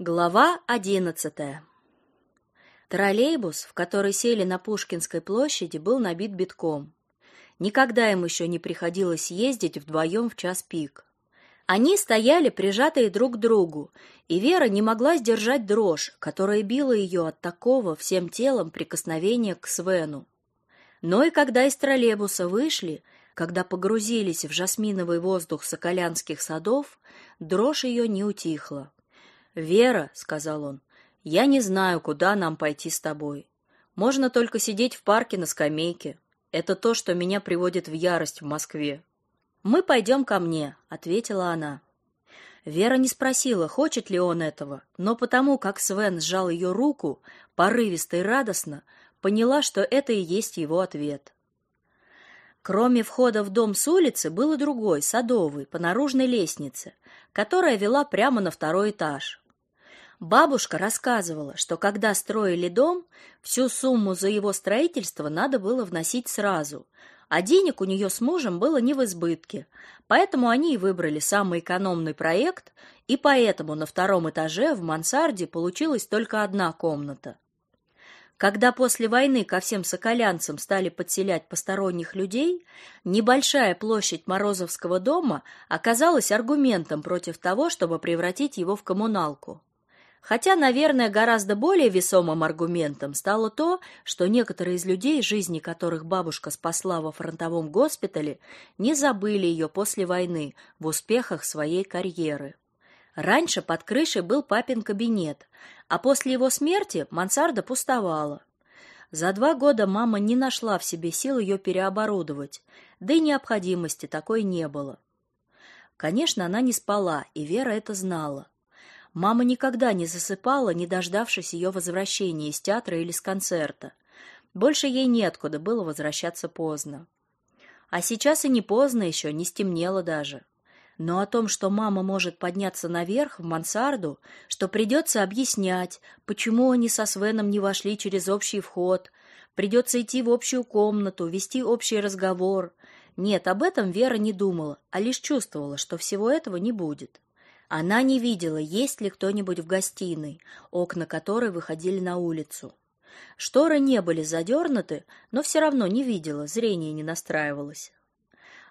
Глава одиннадцатая. Троллейбус, в который сели на Пушкинской площади, был набит битком. Никогда им еще не приходилось ездить вдвоем в час пик. Они стояли прижатые друг к другу, и Вера не могла сдержать дрожь, которая била ее от такого всем телом прикосновения к Свену. Но и когда из троллейбуса вышли, когда погрузились в жасминовый воздух соколянских садов, дрожь ее не утихла. «Вера», — сказал он, — «я не знаю, куда нам пойти с тобой. Можно только сидеть в парке на скамейке. Это то, что меня приводит в ярость в Москве». «Мы пойдем ко мне», — ответила она. Вера не спросила, хочет ли он этого, но потому, как Свен сжал ее руку, порывисто и радостно, поняла, что это и есть его ответ. Кроме входа в дом с улицы был и другой, садовый, по наружной лестнице, которая вела прямо на второй этаж. Бабушка рассказывала, что когда строили дом, всю сумму за его строительство надо было вносить сразу, а денег у нее с мужем было не в избытке, поэтому они и выбрали самый экономный проект, и поэтому на втором этаже в мансарде получилась только одна комната. Когда после войны ко всем соколянцам стали подселять посторонних людей, небольшая площадь Морозовского дома оказалась аргументом против того, чтобы превратить его в коммуналку. Хотя, наверное, гораздо более весомым аргументом стало то, что некоторые из людей, жизни которых бабушка спасла во фронтовом госпитале, не забыли ее после войны в успехах своей карьеры. Раньше под крышей был папин кабинет, а после его смерти мансарда пустовала. За два года мама не нашла в себе сил ее переоборудовать, да и необходимости такой не было. Конечно, она не спала, и Вера это знала. Мама никогда не засыпала, не дождавшись ее возвращения из театра или с концерта. Больше ей неоткуда было возвращаться поздно. А сейчас и не поздно еще, не стемнело даже. Но о том, что мама может подняться наверх, в мансарду, что придется объяснять, почему они со Свеном не вошли через общий вход, придется идти в общую комнату, вести общий разговор. Нет, об этом Вера не думала, а лишь чувствовала, что всего этого не будет. Она не видела, есть ли кто-нибудь в гостиной, окна которой выходили на улицу. Шторы не были задернуты, но все равно не видела, зрение не настраивалось.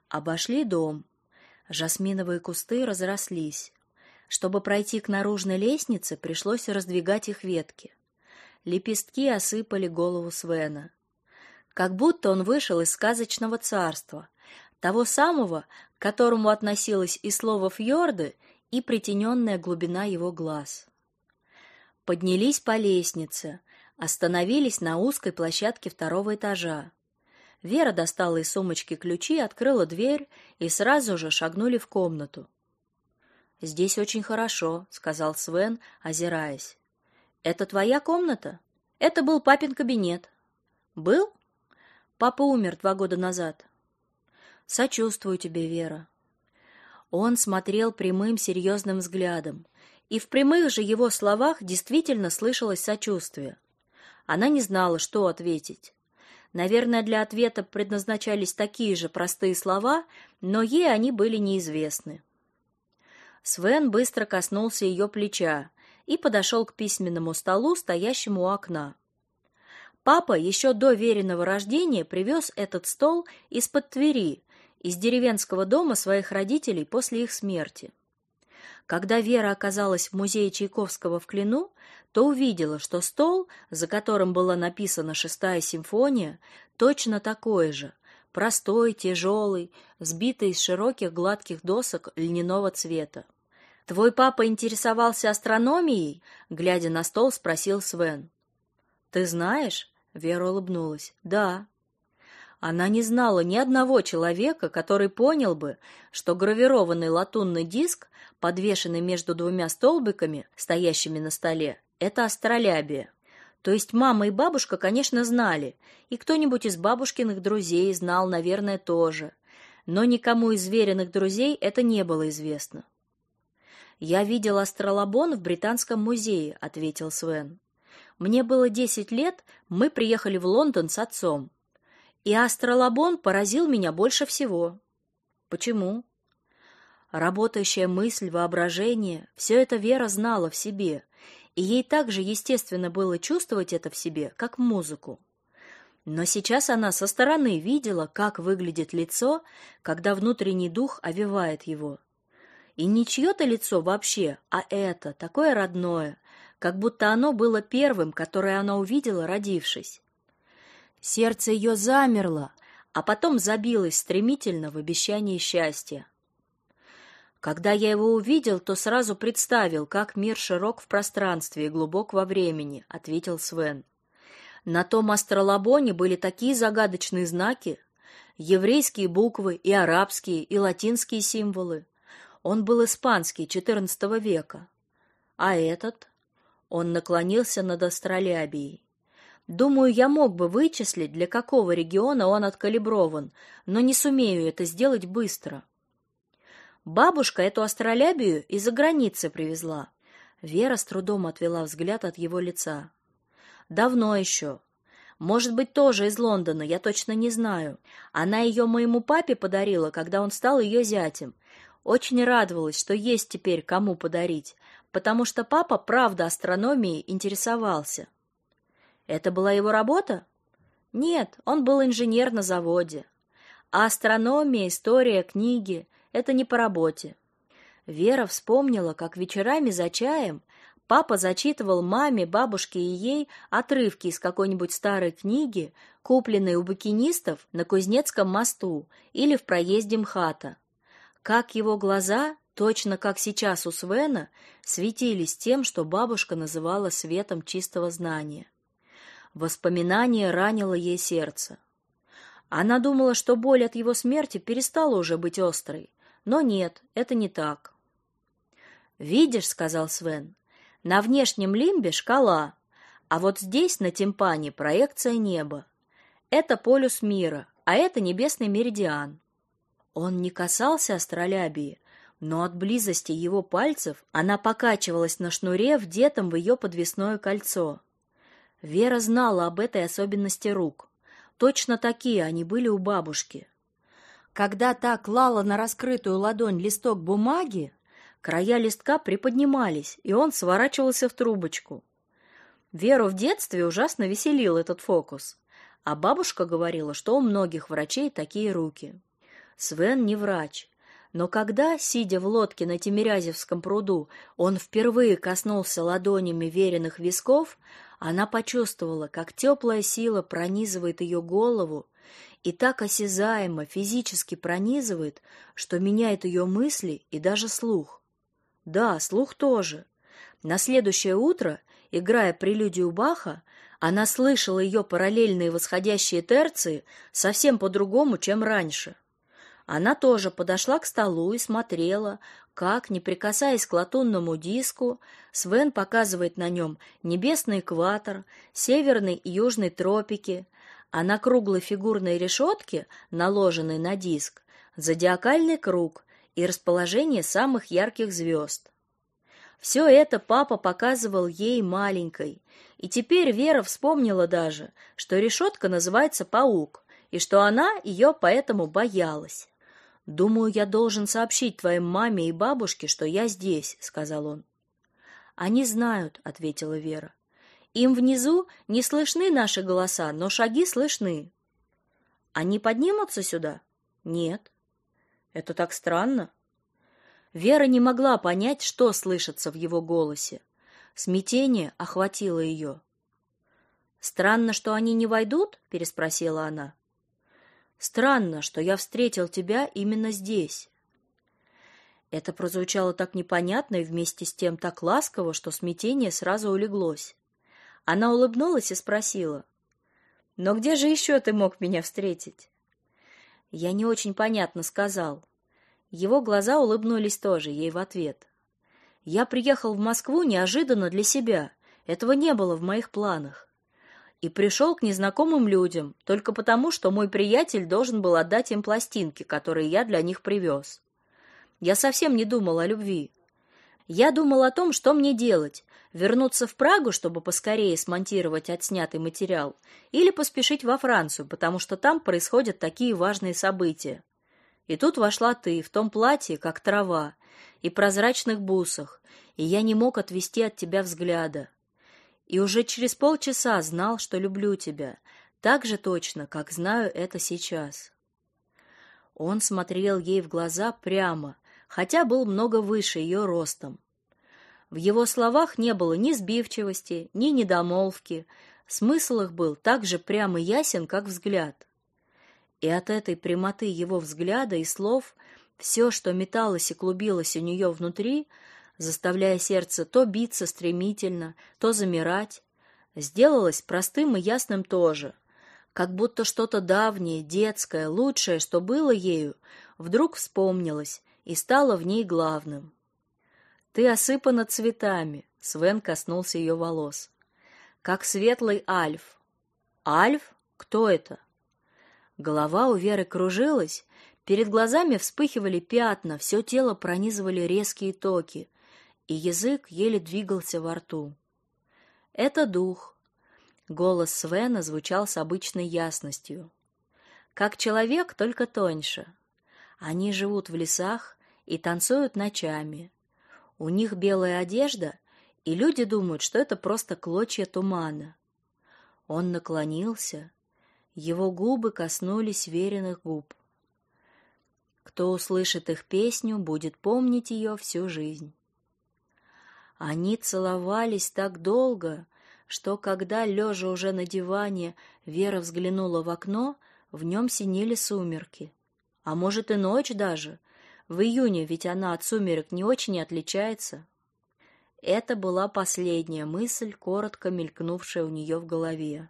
Обошли дом. Жасминовые кусты разрослись. Чтобы пройти к наружной лестнице, пришлось раздвигать их ветки. Лепестки осыпали голову Свена. Как будто он вышел из сказочного царства, того самого, к которому относилось и слово «фьорды», и притененная глубина его глаз. Поднялись по лестнице, остановились на узкой площадке второго этажа. Вера достала из сумочки ключи, открыла дверь и сразу же шагнули в комнату. «Здесь очень хорошо», — сказал Свен, озираясь. «Это твоя комната? Это был папин кабинет». «Был? Папа умер два года назад». «Сочувствую тебе, Вера. Он смотрел прямым серьезным взглядом, и в прямых же его словах действительно слышалось сочувствие. Она не знала, что ответить. Наверное, для ответа предназначались такие же простые слова, но ей они были неизвестны. Свен быстро коснулся ее плеча и подошел к письменному столу, стоящему у окна. Папа еще до веренного рождения привез этот стол из-под Твери, из деревенского дома своих родителей после их смерти. Когда Вера оказалась в музее Чайковского в Клину, то увидела, что стол, за которым была написана шестая симфония, точно такой же, простой, тяжелый, сбитый из широких гладких досок льняного цвета. «Твой папа интересовался астрономией?» Глядя на стол, спросил Свен. «Ты знаешь?» — Вера улыбнулась. «Да». Она не знала ни одного человека, который понял бы, что гравированный латунный диск, подвешенный между двумя столбиками, стоящими на столе, это астролябия. То есть мама и бабушка, конечно, знали, и кто-нибудь из бабушкиных друзей знал, наверное, тоже. Но никому из веренных друзей это не было известно. «Я видел астролабон в Британском музее», — ответил Свен. «Мне было десять лет, мы приехали в Лондон с отцом. И астролабон поразил меня больше всего. Почему? Работающая мысль, воображение — все это Вера знала в себе, и ей также естественно было чувствовать это в себе, как музыку. Но сейчас она со стороны видела, как выглядит лицо, когда внутренний дух овевает его. И не чье-то лицо вообще, а это, такое родное, как будто оно было первым, которое она увидела, родившись. Сердце ее замерло, а потом забилось стремительно в обещании счастья. Когда я его увидел, то сразу представил, как мир широк в пространстве и глубок во времени, ответил Свен. На том астролабоне были такие загадочные знаки, еврейские буквы и арабские, и латинские символы. Он был испанский, XIV века. А этот? Он наклонился над астролябией. Думаю, я мог бы вычислить, для какого региона он откалиброван, но не сумею это сделать быстро. Бабушка эту астролябию из-за границы привезла. Вера с трудом отвела взгляд от его лица. Давно еще. Может быть, тоже из Лондона, я точно не знаю. Она ее моему папе подарила, когда он стал ее зятем. Очень радовалась, что есть теперь кому подарить, потому что папа, правда, астрономией интересовался. Это была его работа? Нет, он был инженер на заводе. А астрономия, история, книги — это не по работе. Вера вспомнила, как вечерами за чаем Папа зачитывал маме, бабушке и ей отрывки из какой-нибудь старой книги, купленной у букинистов на Кузнецком мосту или в проезде МХАТа. Как его глаза, точно как сейчас у Свена, светились тем, что бабушка называла светом чистого знания. Воспоминание ранило ей сердце. Она думала, что боль от его смерти перестала уже быть острой, но нет, это не так. «Видишь», — сказал Свен, на внешнем лимбе шкала, а вот здесь на тимпане проекция неба. Это полюс мира, а это небесный меридиан. Он не касался астролябии, но от близости его пальцев она покачивалась на шнуре, вдетом в ее подвесное кольцо. Вера знала об этой особенности рук. Точно такие они были у бабушки. Когда та клала на раскрытую ладонь листок бумаги, Края листка приподнимались, и он сворачивался в трубочку. Веру в детстве ужасно веселил этот фокус, а бабушка говорила, что у многих врачей такие руки. Свен не врач, но когда, сидя в лодке на Тимирязевском пруду, он впервые коснулся ладонями веренных висков, она почувствовала, как теплая сила пронизывает ее голову и так осязаемо физически пронизывает, что меняет ее мысли и даже слух. Да, слух тоже. На следующее утро, играя прелюдию Баха, она слышала ее параллельные восходящие терции совсем по-другому, чем раньше. Она тоже подошла к столу и смотрела, как, не прикасаясь к латунному диску, Свен показывает на нем небесный экватор, северный и южный тропики, а на круглой фигурной решетке, наложенной на диск, зодиакальный круг, и расположение самых ярких звезд. Все это папа показывал ей маленькой, и теперь Вера вспомнила даже, что решетка называется «Паук», и что она ее поэтому боялась. «Думаю, я должен сообщить твоей маме и бабушке, что я здесь», — сказал он. «Они знают», — ответила Вера. «Им внизу не слышны наши голоса, но шаги слышны». «Они поднимутся сюда?» «Нет». Это так странно. Вера не могла понять, что слышится в его голосе. Смятение охватило ее. «Странно, что они не войдут?» — переспросила она. «Странно, что я встретил тебя именно здесь». Это прозвучало так непонятно и вместе с тем так ласково, что смятение сразу улеглось. Она улыбнулась и спросила. «Но где же еще ты мог меня встретить?» Я не очень понятно сказал. Его глаза улыбнулись тоже ей в ответ. Я приехал в Москву неожиданно для себя. Этого не было в моих планах. И пришел к незнакомым людям только потому, что мой приятель должен был отдать им пластинки, которые я для них привез. Я совсем не думал о любви. Я думал о том, что мне делать: вернуться в Прагу, чтобы поскорее смонтировать отснятый материал, или поспешить во Францию, потому что там происходят такие важные события. И тут вошла ты в том платье, как трава, и прозрачных бусах, и я не мог отвести от тебя взгляда. И уже через полчаса знал, что люблю тебя, так же точно, как знаю это сейчас. Он смотрел ей в глаза прямо, хотя был много выше ее ростом. В его словах не было ни сбивчивости, ни недомолвки, смысл их был так же прямо ясен, как взгляд. И от этой прямоты его взгляда и слов все, что металось и клубилось у нее внутри, заставляя сердце то биться стремительно, то замирать, сделалось простым и ясным тоже, как будто что-то давнее, детское, лучшее, что было ею, вдруг вспомнилось и стало в ней главным. «Ты осыпана цветами», — Свен коснулся ее волос, — «как светлый альф». «Альф? Кто это?» Голова у Веры кружилась, перед глазами вспыхивали пятна, все тело пронизывали резкие токи, и язык еле двигался во рту. «Это дух». Голос Свена звучал с обычной ясностью. «Как человек, только тоньше. Они живут в лесах и танцуют ночами. У них белая одежда, и люди думают, что это просто клочья тумана». Он наклонился, его губы коснулись веренных губ. Кто услышит их песню, будет помнить ее всю жизнь. Они целовались так долго, что когда, лежа уже на диване, Вера взглянула в окно, в нем синели сумерки. А может и ночь даже. В июне ведь она от сумерек не очень отличается. Это была последняя мысль, коротко мелькнувшая у нее в голове.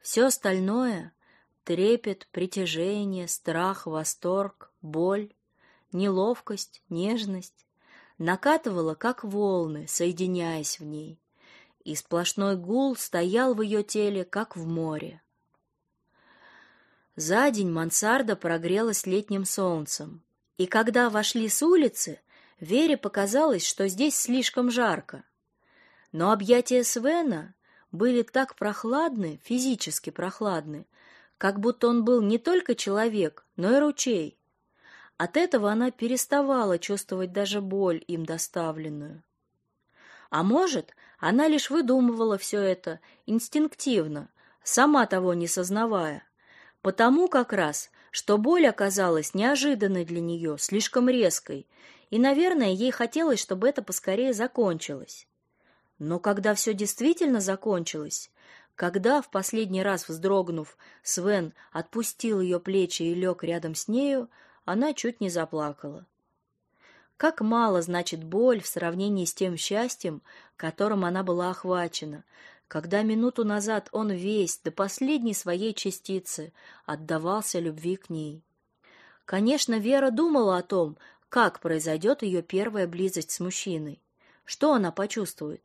Все остальное — трепет, притяжение, страх, восторг, боль, неловкость, нежность — накатывало, как волны, соединяясь в ней, и сплошной гул стоял в ее теле, как в море. За день мансарда прогрелась летним солнцем, и когда вошли с улицы, Вере показалось, что здесь слишком жарко. Но объятия Свена были так прохладны, физически прохладны, как будто он был не только человек, но и ручей. От этого она переставала чувствовать даже боль им доставленную. А может, она лишь выдумывала все это инстинктивно, сама того не сознавая, потому как раз, что боль оказалась неожиданной для нее, слишком резкой, и, наверное, ей хотелось, чтобы это поскорее закончилось. Но когда все действительно закончилось, когда, в последний раз вздрогнув, Свен отпустил ее плечи и лег рядом с нею, она чуть не заплакала. Как мало значит боль в сравнении с тем счастьем, которым она была охвачена, когда минуту назад он весь, до последней своей частицы, отдавался любви к ней. Конечно, Вера думала о том, как произойдет ее первая близость с мужчиной, что она почувствует.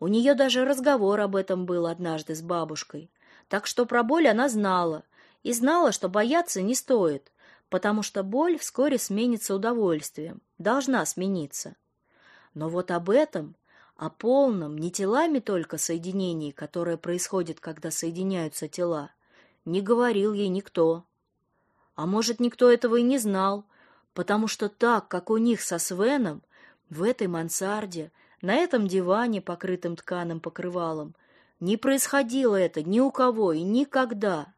У нее даже разговор об этом был однажды с бабушкой. Так что про боль она знала. И знала, что бояться не стоит, потому что боль вскоре сменится удовольствием, должна смениться. Но вот об этом, о полном, не телами только соединении, которое происходит, когда соединяются тела, не говорил ей никто. А может, никто этого и не знал, потому что так, как у них со Свеном, в этой мансарде, на этом диване, покрытым тканым покрывалом, не происходило это ни у кого и никогда.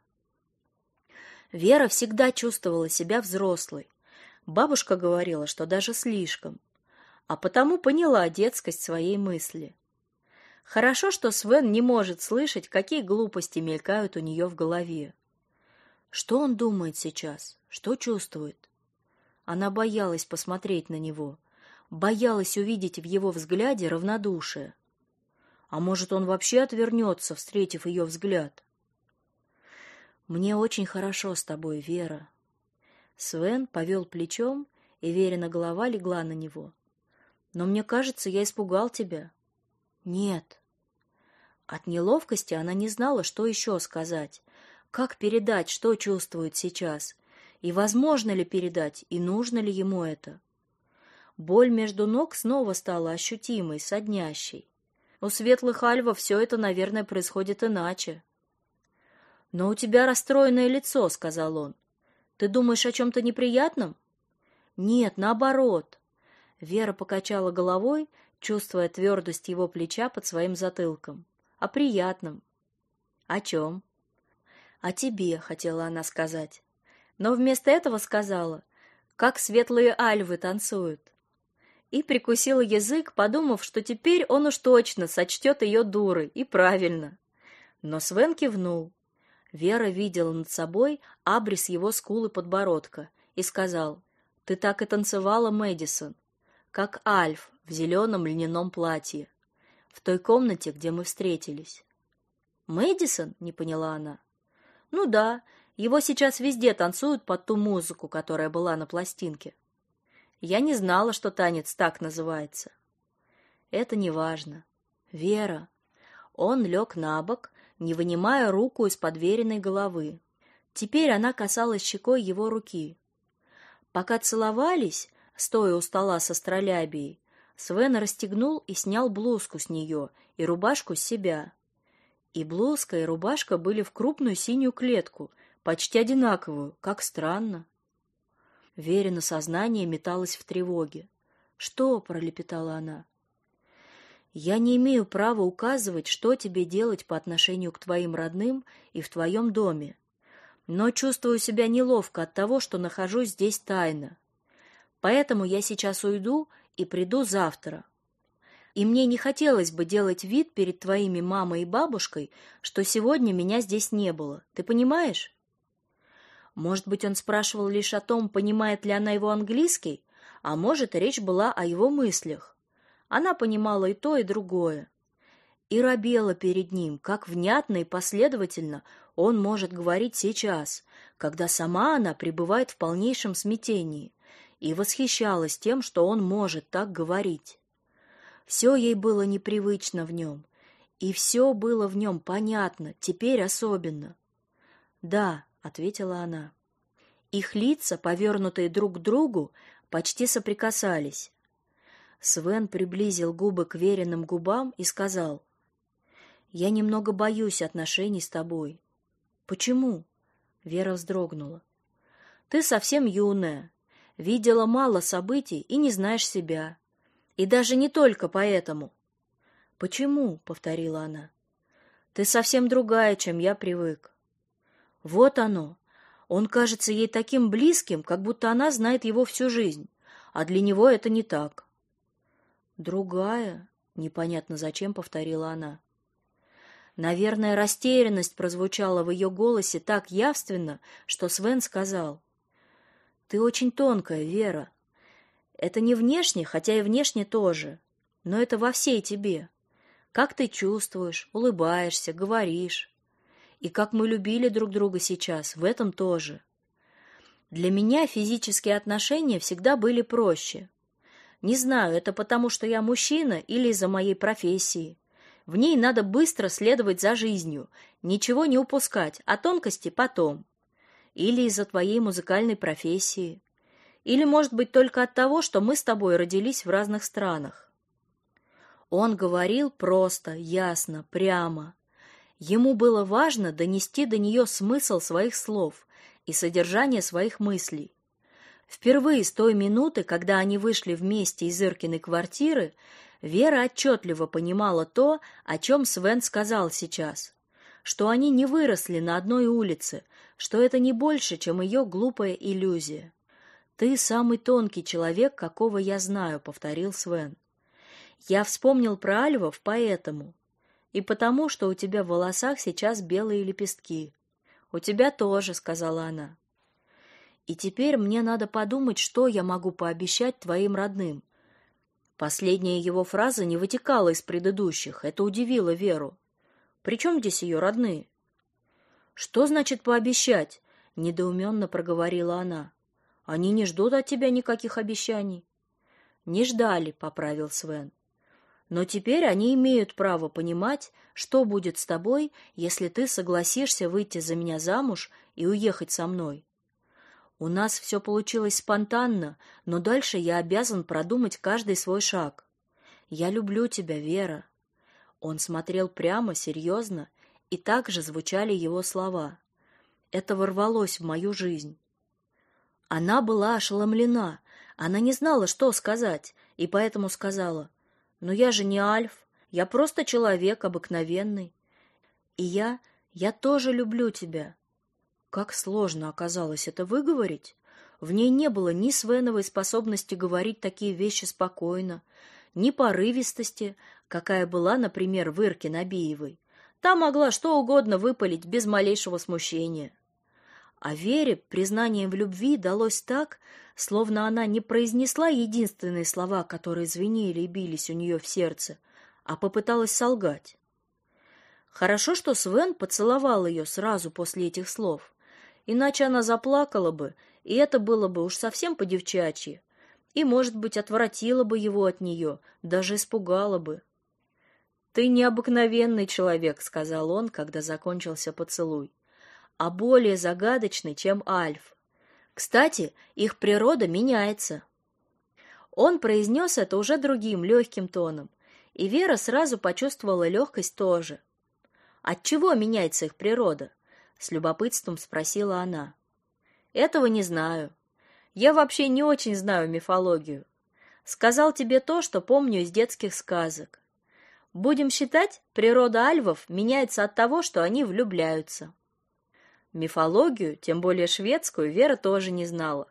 Вера всегда чувствовала себя взрослой. Бабушка говорила, что даже слишком, а потому поняла детскость своей мысли. Хорошо, что Свен не может слышать, какие глупости мелькают у нее в голове. Что он думает сейчас? Что чувствует? Она боялась посмотреть на него боялась увидеть в его взгляде равнодушие. А может, он вообще отвернется, встретив ее взгляд? «Мне очень хорошо с тобой, Вера». Свен повел плечом, и Верина голова легла на него. «Но мне кажется, я испугал тебя». «Нет». От неловкости она не знала, что еще сказать, как передать, что чувствует сейчас, и возможно ли передать, и нужно ли ему это. Боль между ног снова стала ощутимой, соднящей. У светлых альвов все это, наверное, происходит иначе. «Но у тебя расстроенное лицо», — сказал он. «Ты думаешь о чем-то неприятном?» «Нет, наоборот». Вера покачала головой, чувствуя твердость его плеча под своим затылком. «О приятном». «О чем?» «О тебе», — хотела она сказать. Но вместо этого сказала, как светлые альвы танцуют. И прикусила язык, подумав, что теперь он уж точно сочтет ее дурой, и правильно. Но Свен кивнул. Вера видела над собой абрис его скулы подбородка и сказал, «Ты так и танцевала, Мэдисон, как Альф в зеленом льняном платье, в той комнате, где мы встретились». «Мэдисон?» — не поняла она. «Ну да, его сейчас везде танцуют под ту музыку, которая была на пластинке. Я не знала, что танец так называется». «Это не важно. Вера». Он лег на бок, не вынимая руку из-под веренной головы. Теперь она касалась щекой его руки. Пока целовались, стоя у стола со астролябией, Свен расстегнул и снял блузку с нее и рубашку с себя. И блузка, и рубашка были в крупную синюю клетку, почти одинаковую, как странно. Верина сознание металось в тревоге. «Что?» — пролепетала она. «Я не имею права указывать, что тебе делать по отношению к твоим родным и в твоем доме но чувствую себя неловко от того, что нахожусь здесь тайно. Поэтому я сейчас уйду и приду завтра. И мне не хотелось бы делать вид перед твоими мамой и бабушкой, что сегодня меня здесь не было. Ты понимаешь? Может быть, он спрашивал лишь о том, понимает ли она его английский, а может, речь была о его мыслях. Она понимала и то, и другое. И робела перед ним, как внятно и последовательно он может говорить сейчас, когда сама она пребывает в полнейшем смятении, и восхищалась тем, что он может так говорить. Все ей было непривычно в нем, и все было в нем понятно, теперь особенно. «Да», — ответила она. Их лица, повернутые друг к другу, почти соприкасались. Свен приблизил губы к веренным губам и сказал, «Я немного боюсь отношений с тобой. Почему? Вера вздрогнула. Ты совсем юная, видела мало событий и не знаешь себя. И даже не только поэтому. Почему? повторила она. Ты совсем другая, чем я привык. Вот оно. Он кажется ей таким близким, как будто она знает его всю жизнь, а для него это не так. Другая, непонятно зачем повторила она. Наверное, растерянность прозвучала в ее голосе так явственно, что Свен сказал. «Ты очень тонкая, Вера. Это не внешне, хотя и внешне тоже, но это во всей тебе. Как ты чувствуешь, улыбаешься, говоришь. И как мы любили друг друга сейчас, в этом тоже. Для меня физические отношения всегда были проще. Не знаю, это потому, что я мужчина или из-за моей профессии. В ней надо быстро следовать за жизнью, ничего не упускать, а тонкости потом. Или из-за твоей музыкальной профессии. Или, может быть, только от того, что мы с тобой родились в разных странах. Он говорил просто, ясно, прямо. Ему было важно донести до нее смысл своих слов и содержание своих мыслей. Впервые с той минуты, когда они вышли вместе из Иркиной квартиры, Вера отчетливо понимала то, о чем Свен сказал сейчас, что они не выросли на одной улице, что это не больше, чем ее глупая иллюзия. «Ты самый тонкий человек, какого я знаю», — повторил Свен. «Я вспомнил про альвов поэтому. И потому, что у тебя в волосах сейчас белые лепестки. У тебя тоже», — сказала она. «И теперь мне надо подумать, что я могу пообещать твоим родным, Последняя его фраза не вытекала из предыдущих, это удивило Веру. Причем здесь ее родные? Что значит пообещать? недоуменно проговорила она. Они не ждут от тебя никаких обещаний. Не ждали, поправил Свен. Но теперь они имеют право понимать, что будет с тобой, если ты согласишься выйти за меня замуж и уехать со мной. У нас все получилось спонтанно, но дальше я обязан продумать каждый свой шаг. Я люблю тебя, Вера. Он смотрел прямо, серьезно, и также звучали его слова. Это ворвалось в мою жизнь. Она была ошеломлена. Она не знала, что сказать, и поэтому сказала: Но я же не Альф, я просто человек обыкновенный. И я, я тоже люблю тебя. Как сложно оказалось это выговорить. В ней не было ни Свеновой способности говорить такие вещи спокойно, ни порывистости, какая была, например, в Ирке Набиевой. Та могла что угодно выпалить без малейшего смущения. А Вере признание в любви далось так, словно она не произнесла единственные слова, которые звенели и бились у нее в сердце, а попыталась солгать. Хорошо, что Свен поцеловал ее сразу после этих слов, иначе она заплакала бы, и это было бы уж совсем по-девчачьи, и, может быть, отвратило бы его от нее, даже испугало бы. «Ты необыкновенный человек», — сказал он, когда закончился поцелуй, «а более загадочный, чем Альф. Кстати, их природа меняется». Он произнес это уже другим, легким тоном, и Вера сразу почувствовала легкость тоже. «От чего меняется их природа?» — с любопытством спросила она. «Этого не знаю. Я вообще не очень знаю мифологию. Сказал тебе то, что помню из детских сказок. Будем считать, природа альвов меняется от того, что они влюбляются. Мифологию, тем более шведскую, Вера тоже не знала.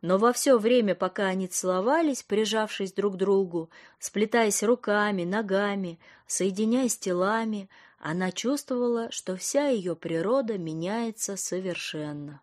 Но во все время, пока они целовались, прижавшись друг к другу, сплетаясь руками, ногами, соединяясь телами, она чувствовала, что вся ее природа меняется совершенно.